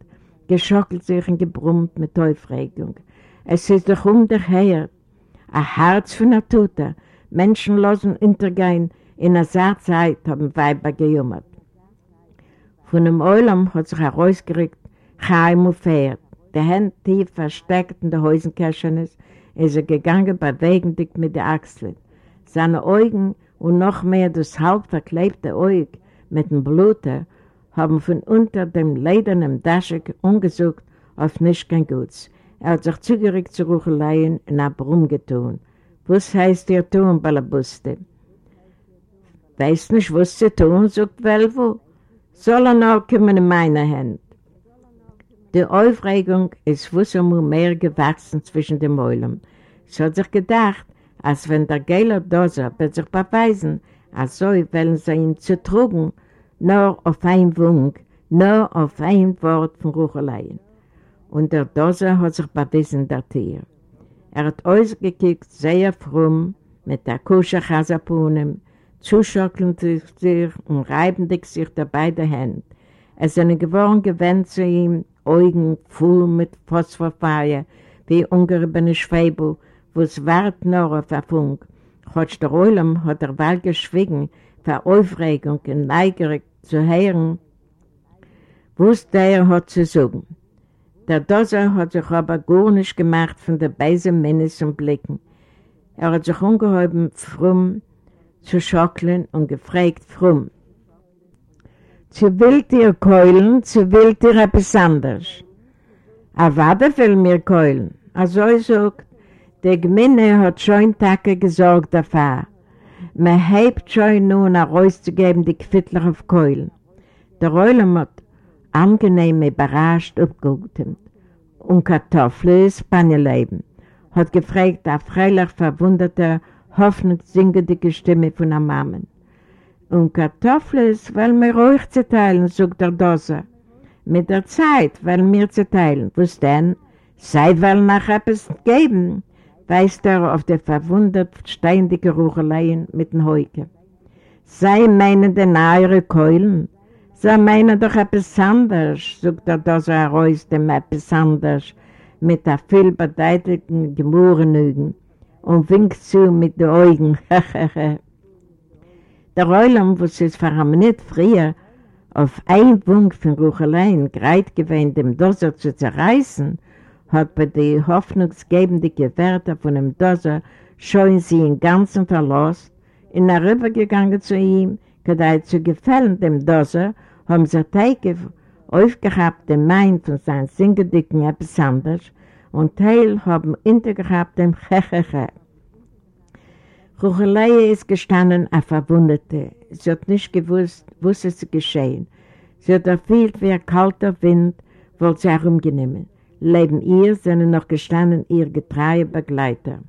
geschockelt sich und gebrummt mit Aufregung. Es ist doch um der Herr, ein Herz von der Tote, menschenlosen Untergehen in einer Saarzeit haben Weiber gejummert. Von dem Eulam hat sich herausgerückt, Chaim und Pferd. Die Hände tief versteckt in der Häusenkäschen ist, ist er gegangen, bewegendig mit den Achseln. Seine Augen und noch mehr das halb verklebte Auge mit dem Blute haben von unter dem ledernen Daschek umgesucht auf nicht kein Guts. Er hat sich zugerückt zu Rucheleien und hat rumgetun. Was heißt ihr tun, Balabuste? Weiß nicht, was sie tun, sagt Velvo. Soll er noch kommen in meine Hände? Die Aufregung ist wussermur mehr gewachsen zwischen den Mäulern. Es hat sich gedacht, als wenn der Geiler Doser wird sich beweisen, als so wollen sie ihn zu trugen, nur auf ein Wunk, nur auf ein Wort von Rucheleien. Und der Doser hat sich bewiesen, der Tier. Er hat ausgekickt, sehr fromm, mit der Kuscherchasapunem, zuschockelnd sich und reibend sich der beiden Hände. Es sind geworden gewöhnt zu ihm, Augen voll mit Phosphorfeuer, wie ungeriebene Schwebel, wo es wart nur auf der Funk. Trotz der Eulam hat er wohl geschwiegen, für Aufregung und Neigerig zu hören, was der hat zu sagen. Der Doser hat sich aber gar nicht gemacht von den beiden Männern und Blicken. Er hat sich ungehoben, fromm zu schockeln und gefragt, fromm. Zu wild ihr keulen, zu wild ihr etwas anderes. A wade will mir keulen. Also ich sag, die Gemeinde hat schon Tage gesorgt dafür. Man hebt schon nun nach rauszugeben, die Quittler auf Keulen. Der Reulam hat angenehm überrascht abgeguckt und ist Panneleben. Hat gefragt, eine freilich verwunderte, hoffnungssingende Stimme von der Mama. Und ist, weil wir ruhig zu teilen, sagt der Dose. Mit der Zeit, weil wir zu teilen. Was denn? Sei, weil nach etwas geben, weist er auf die verwundert steindige Rucheleien mit den Heuke. Sei meinen den eure Keulen, sei meinen doch etwas anderes, sagt er da so heraus dem etwas anderes, mit der viel bedeutenden Gemurrenügen und winkt zu mit den Augen, *laughs* Der Reulam, was es vor einem nicht früher auf einen Punkt von Rucheleien greit gewesen, dem Doser zu zerreißen, hat bei den hoffnungsgebenden Gewärter von dem Doser schon sie im Ganzen verlost, in der Rüber gegangen zu ihm, gerade zu gefallen dem Doser, haben sie Teige aufgehabt den Main von seinen Singedicken etwas anderes und Teil haben hintergehabt dem Checheche. Ruchelei ist gestanden eine Verwundete. Sie hat nicht gewusst, was ist geschehen. Sie hat erfüllt wie ein kalter Wind, wollte sie herumgenommen. Leben ihr sind noch gestanden ihr getreue Begleiter.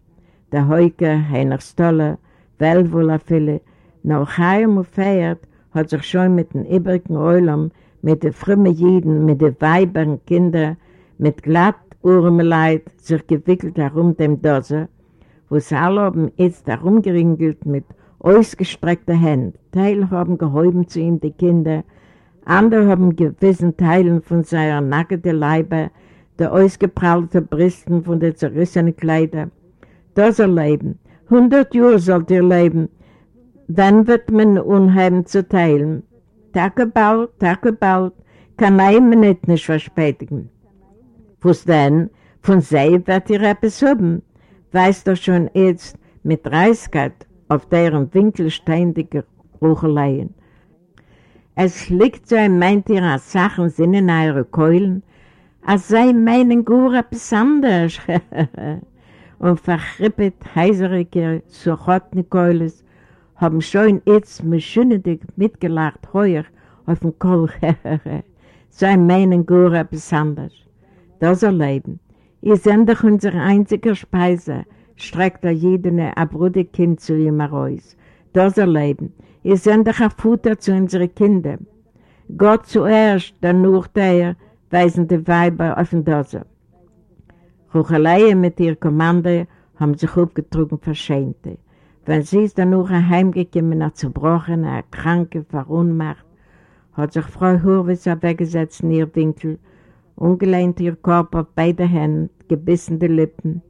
Der Heuke, Heinrich Stoller, Wellwohler viele, noch Chaim und Feiert hat sich schon mit den übrigen Eulam, mit den frommen Jiden, mit den Weibern, Kindern, mit glatt Urmeleid sich gewickelt herum dem Dose, wo sie alle haben jetzt herumgeringelt mit ausgestreckter Händen. Teil haben gehäuben zu ihm die Kinder, andere haben gewissen Teilen von seiner nackten Leibe, der ausgeprallte Brüsten von den zerrissenen Kleidern. Das erleben, hundert Jahre sollt ihr leben, dann wird man unheim zu teilen. Tage bald, Tage bald, kann ein Minute nicht verspätigen. Was denn? Von sie wird ihr etwas haben weiß doch schon jetzt mit Reiskeit auf deren winkelsteindige Rucheleien. Es liegt so ein meint ihr als Sachen sind in eure Keulen, als sei meinen Gura besonders. Und *laughs* verchrippet heiserige Suchotnikeules haben schon jetzt mit schönendig mitgelacht heuer auf dem Kohl. sei *laughs* meinen Gura besonders. Das erleben. Ihr seid doch unsere einzige Speise, streckt er jedene Kind zu ihm heraus. Das erleben. Ihr seid doch ein Futter zu unseren Kindern. Gott zuerst, dann nur der, weisen die Weiber auf den Dose. Ruchelei mit ihr Kommande haben sich aufgetrunken Verschämte. Wenn sie ist dann noch heimgekommen, eine zerbrochene, eine kranke, verunmacht, hat sich Frau Hurwitz weggesetzt in ihr Winkel, ungelehnt ihr Korb auf beide Hände, gebissene Lippen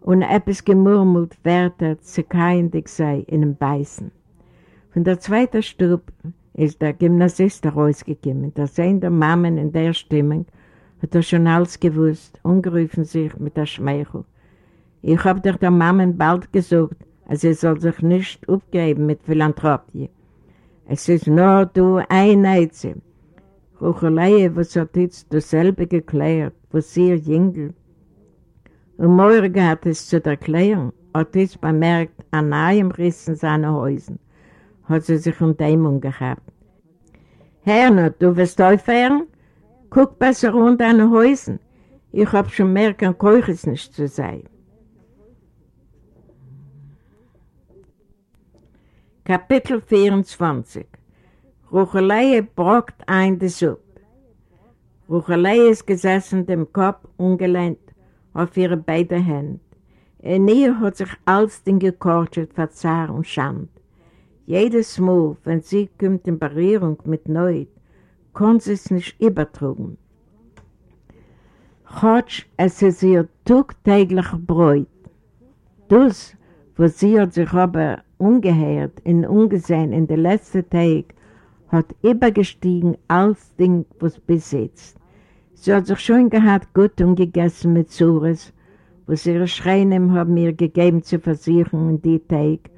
und etwas gemurmelt, Wörter, zerkeiendig sei in dem Beißen. Von der zweiten Stube ist der Gymnasist rausgekommen, der sehende Mammen in der Stimmung, hat er schon alles gewusst, ungerufen sich mit der Schmeichel. Ich hab doch der Mammen bald gesagt, als er soll sich nicht aufgeben mit Philanthropie. Es ist nur du ein Einzel. Ruchelei, was hat jetzt dasselbe geklärt, was ihr Jüngel. Und morgen hat es zu erklären, hat es bemerkt, an einem Rissen seiner Häusen, hat sie sich um Dämon gehabt. Herr, du wirst aufhören? Guck besser rund an den Häusern. Ich hab schon mehr kein Keuches nicht zu sein. Kapitel 24 Ruchelei brockt ein die Suppe. Ruchelei ist gesessen, dem Kopf ungelehnt auf ihre beiden Hände. In ihr hat sich alles Ding gekortet, Verzahr und Schand. Jedes Mal, wenn sie kommt in Berührung mit Neut, kann sie es nicht übertrugen. Chotsch, es ist ihr tagtäglicher Bräut. Das, was sie hat sich aber ungehört und ungesehen in den letzten Tagen, hat übergestiegen als Ding, was besitzt. Sie hat sich schon gehabt, gut und gegessen mit Zures, was ihre Schreinen haben mir gegeben zu versichern in die Tag,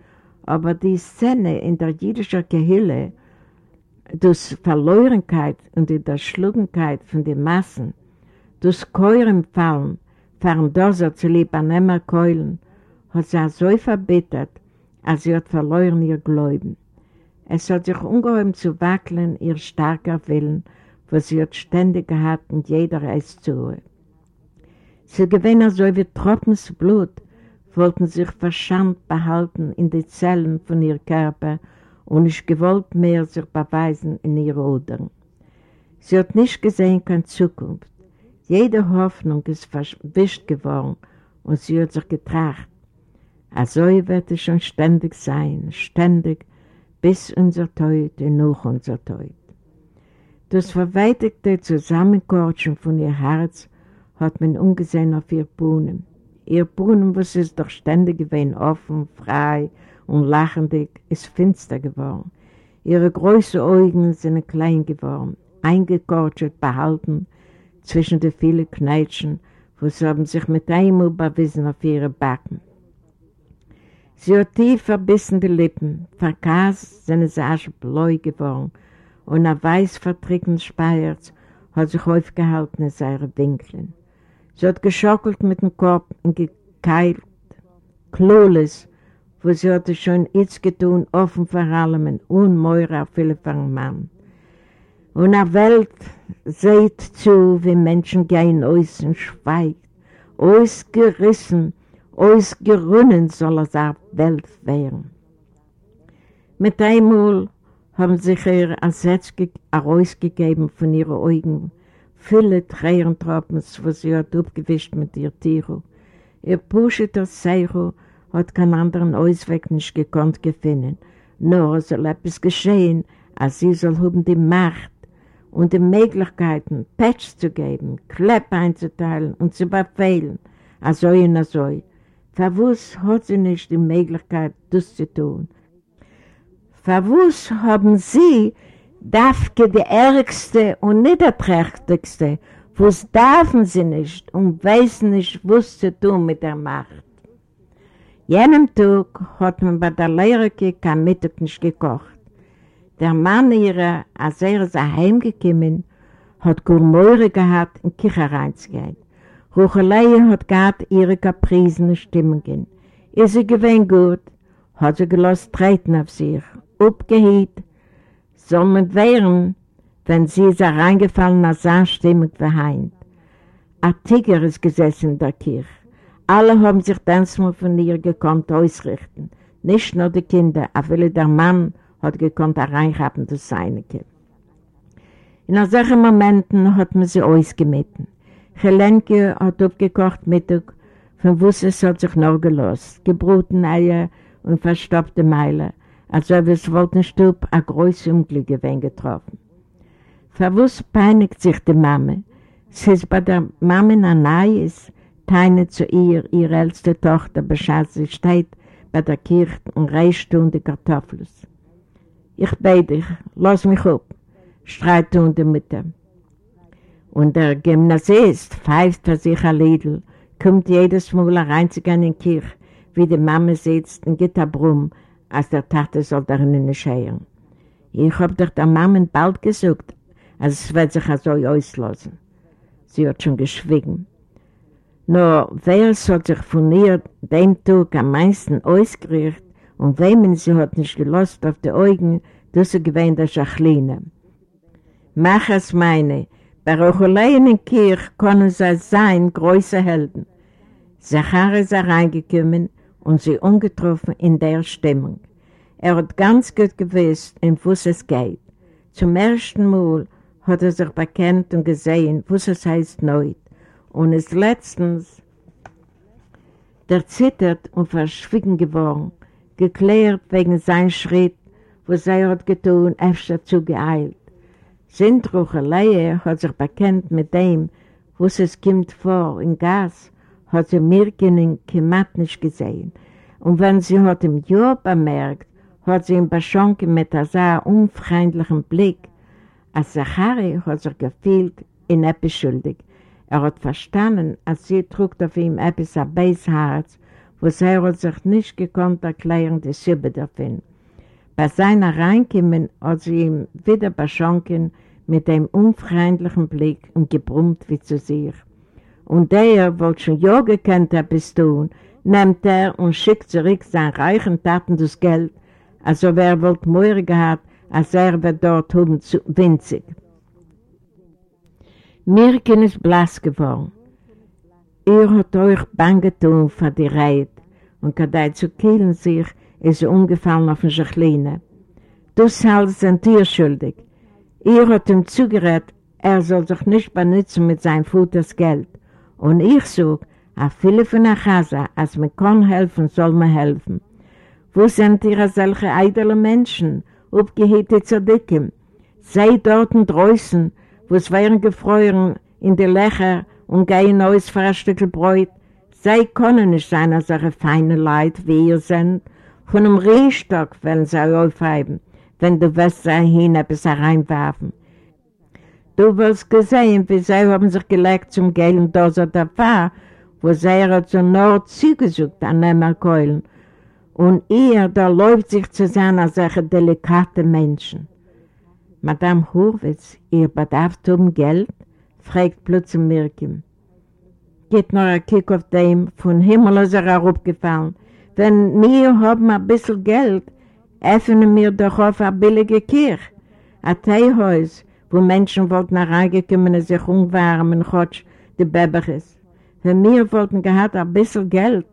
aber die Szene in der jüdischen Gehille, durch Verlorenkeit und die Erschlugenkeit von den Massen, durch Keuren fallen, fahren Doser zu Libanemer Keulen, hat sie so verbittert, als sie hat verloren ihr Glauben. Es hat sich ungeheuer zu wackeln, ihr starker Willen, was sie hat ständig gehabt in jeder Eiszuhe. Sie gewinnen so wie Tropfens Blut, wollten sich verschämt behalten in die Zellen von ihr Körper und nicht gewollt mehr sich beweisen in ihre Odern. Sie hat nicht gesehen keine Zukunft. Jede Hoffnung ist verwischt geworden und sie hat sich getracht. Also wird es schon ständig sein, ständig, bis unser Tod und noch unser Tod. Das verweitigte Zusammenkortschen von ihr Herz hat man umgesehen auf ihr Brunnen. Ihr Brunnen, was ist doch ständig gewesen, offen, frei und lachendig, ist finster geworden. Ihre großen Augen sind klein geworden, eingekortschert, behalten zwischen den vielen Kneitschen, wo sie haben sich mit einem überwiesen auf ihre Backen. Sie hat tief verbissene Lippen, verkas seine Sache bläu geworden und ein weiß vertrickten Speiers hat sich aufgehalten in seinen Winkeln. Sie hat geschockelt mit dem Kopf und gekeilt, Kloles, wo sie hatte schon jetzt getan, offen vor allem und unmeurer auf viele von Mann. Und eine Welt seht zu, wie Menschen gehen aus und schweigt, ausgerissen, ausgerunnen soll es auf Welt werden. Mit einmal haben sich ihr Ersatz herausgegeben von ihren Augen, viele Tränentropfen, was sie hat abgewischt mit ihr Tiro. Ihr Puscheter Seicho hat keinen anderen Ausweg nicht gekonnt gefunden, nur soll etwas geschehen, als sie soll haben die Macht und die Möglichkeiten, Patch zu geben, Klepp einzuteilen und zu befehlen, also und so. Verwus hat sie nicht die Möglichkeit, das zu tun. Verwus haben sie dafke die ärgste und niederträchtigste, was dürfen sie nicht und wissen nicht, was zu tun mit der Macht. Jenem Tag hat man bei der Lehrerke kein Mittag nicht gekocht. Der Mann ihrer, als er ist heimgekommen, hat Gurmeure gehabt, in Küche reinzugehen. Ruchelei hat gehabt ihre Kaprisen Stimmungen. Ist sie gewinn gut, hat sie gelost treten auf sich, abgehielt, soll man wehren, wenn sie ist reingefallen als seine Stimmung verheint. Ein Tiger ist gesessen in der Kirche. Alle haben sich dann mal von ihr gekonnt ausrichten. Nicht nur die Kinder, aber der Mann hat gekonnt reinhaben das Seinige. In solchen Momenten hat man sie ausgemitten. Helenke hat aufgekocht Mittag, von Wusses hat sich noch gelost, gebruten Eier und verstoppte Meile, als ob es wollten Stub ein großes Unglück gewesen getroffen. Verwusst peinigt sich die Mama. Sie ist bei der Mama Neues, teine zu ihr, ihre älteste Tochter, Bescheid, sie steht bei der Kirche und reicht um die Kartoffeln. Ich bete dich, lass mich ab, streit du in der Mitte. Und der Gymnasist pfeift für sich ein Liedl, kommt jedes Mal reinzugehen in die Kirche, wie die Mama sitzt und geht Brumm, als der Tate soll darin scheren. Ich hab doch der Mama bald gesagt, als es wird sich so auslassen. Sie hat schon geschwiegen. Nur wer hat sich von ihr dem Tag am meisten ausgerichtet und wem sie hat nicht gelost auf die Augen, das ist gewähnt der Schachline. Mach es meine, bei Rocholeien in Kirch können sie sein größere Helden. Zachar ist reingekommen und sie ungetroffen in der Stimmung. Er hat ganz gut gewusst, in was es geht. Zum ersten Mal hat er sich bekannt und gesehen, was es heißt Neut und ist letztens der zittert und verschwiegen geworden, geklärt wegen sein Schritt, wo sie hat getan, öfter zu geeilt. Sintruche Leie hat sich bekannt mit dem, was es kommt vor in Gas, hat sie Mirken Kemat nicht gesehen. Und wenn sie hat im Jahr bemerkt, hat sie ihn beschonken mit einem unfreundlichen Blick. Als Zachari hat sich gefühlt in etwas schuldig. Er hat verstanden, als sie trug auf ihm etwas ein Beisherz, wo er hat sich nicht gekonnt erklären, die Sübe davon. Bei seiner Reinkommen hat sie ihm wieder beschonken mit dem unfreundlichen Blick und gebrummt wie zu sich. Und der wollte schon ja gekannt etwas tun, nimmt er und schickt zurück seinen reichen Taten das Geld, also wer wollte mehr gehabt, als er wird dort oben zu winzig. Mirken ist blass geworden. Ihr hat euch bang getan für die Reit und kadei zu killen sich, ist er umgefallen auf den Schachline. Das halt sind ihr schuldig. Ihr hat ihm zugerät, er soll sich nicht benutzen mit seinem Futters Geld. Und ich sag, a viele von der Chasa, als man kann helfen, soll man helfen. Wo sind ihr solche eidele Menschen, aufgehete Zadikim? Sei dort draußen, wo es wären gefreuen in die Lächer und gehen neues für ein Stück Bräut. Sie können nicht sein als solche feine Leid, wie ihr seid. Von einem Rehstock wollen sie aufheben, wenn du wirst sie hin etwas hereinwerfen. Du wirst gesehen, wie sie haben sich gelegt zum gelben Dose der Pfarr, wo sie zu Nord zugesucht an Nemmerkeulen. Und ihr, da läuft sich zu sein als solche delikate Menschen. Madame Hurwitz, ihr bedarf um Geld? fragt plötzlich Mirkim. Geht noch ein Kick auf dem, von Himmel ist er herabgefallen. Wenn wir haben ein bisschen Geld, öffnen wir doch auf eine billige Kirche, ein Teehäus, wo Menschen wollten reingekommen und sich umwärmen Gott die Bäberes. Wenn wir wollten gehabt ein bisschen Geld,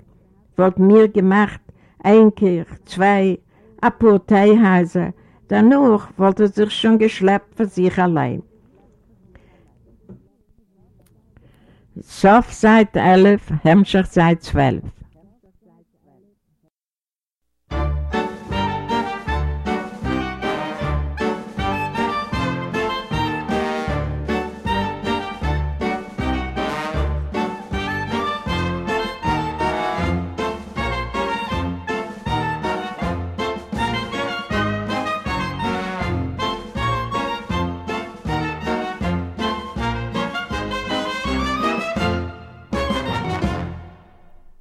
wollten wir gemacht, ein Kirche, zwei, ein paar Teehäuser, Danach wollte er sich schon geschleppt für sich allein. Sof seit 11, Hemmschicht seit 12.